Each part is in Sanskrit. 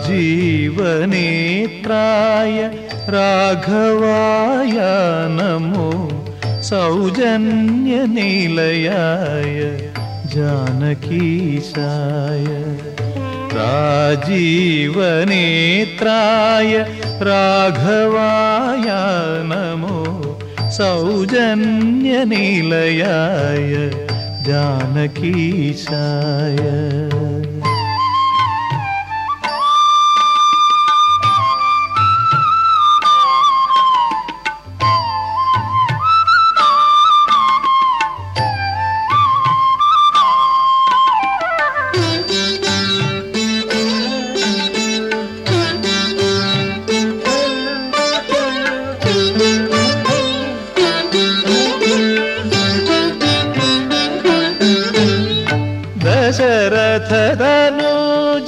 राजीवनेत्राय राघवाय नमो सौजन्यनिलयाय जानकीशाय राजीवनेत्राय राघवाय नमो सौजन्यनिलयाय जानकीशाय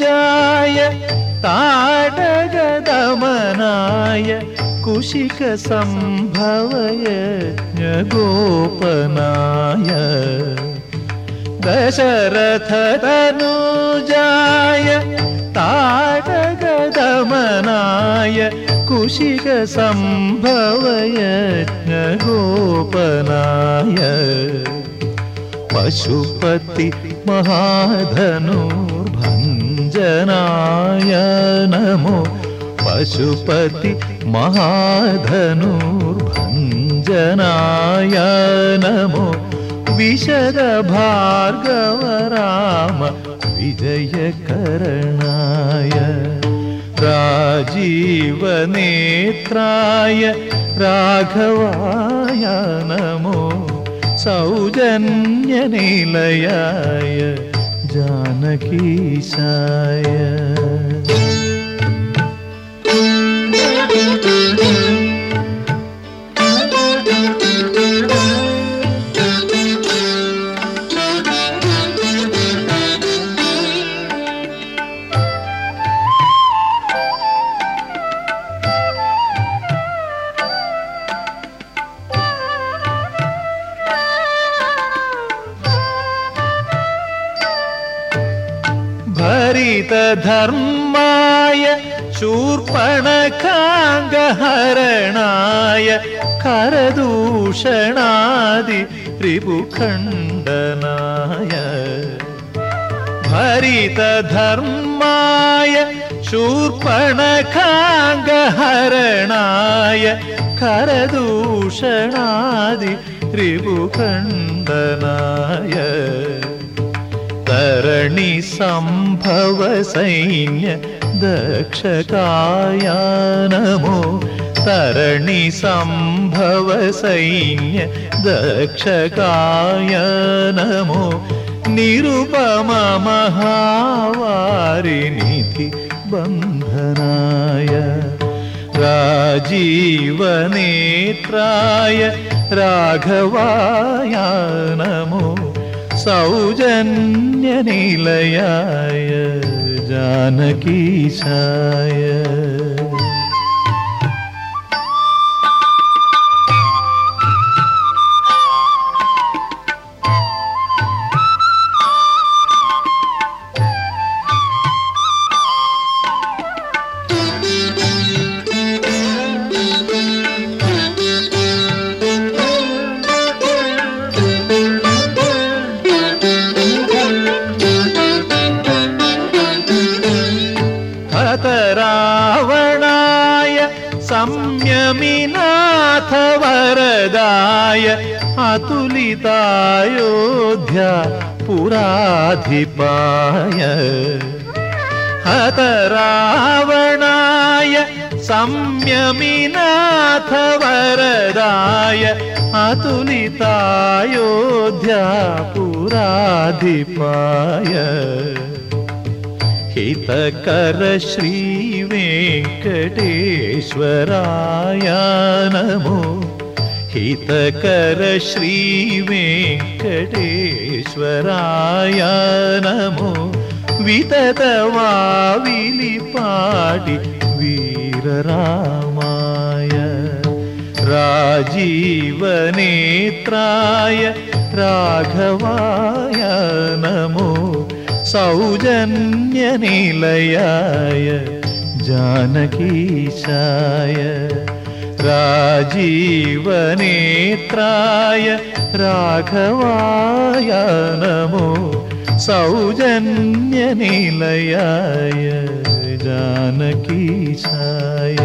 दशरथदनुजाय ताडगदमनाय कुशिकसम्भवय गोपनाय दशरथदनुजाय ताडगदमनाय कुशिकसम्भवय गोपनाय पशुपति महाधनुर्भञ्जनाय नमो पशुपति महाधनुर्भञ्जनाय नमो विशद भार्गव राम विजयकरणाय राजीवनेत्राय राघवाय नमो सौजन्यनिलयाय जानकीशाय भरितधर्माय शूर्पणखाङ्गहरणाय करदूषणादि रिपुखण्डनाय भरितधर्माय शूर्पणखाङ्गहरणाय करदूषणादि रिपुखण्डनाय तरणि सम्भव सैन्य दक्षकाय नमो तरणि सम्भव सैन्य दक्षकाय नमो निरुपम महावारिनिधि बन्धनाय। राजीवनेत्राय राघवाय नमो सौजन्यनिलयाय जानकीशाय वरदाय अतुलितायोध्या पुराधिपाय। हत रावणाय संयमिनाथ वरदाय अतुलितायोध्या पुराधिपाय। हितकर श्रीवेङ्कटेश्वराय नमो हितकर श्रीवेङ्कटेश्वराय नमो। विततवाविलिपाडि वीररामाय। राजीवनेत्राय राघवाय नमो। सौजन्यनिलयाय जानकीशाय राजीवनेत्राय राघवाय नमो सौजन्यनिलयाय जानकीशाय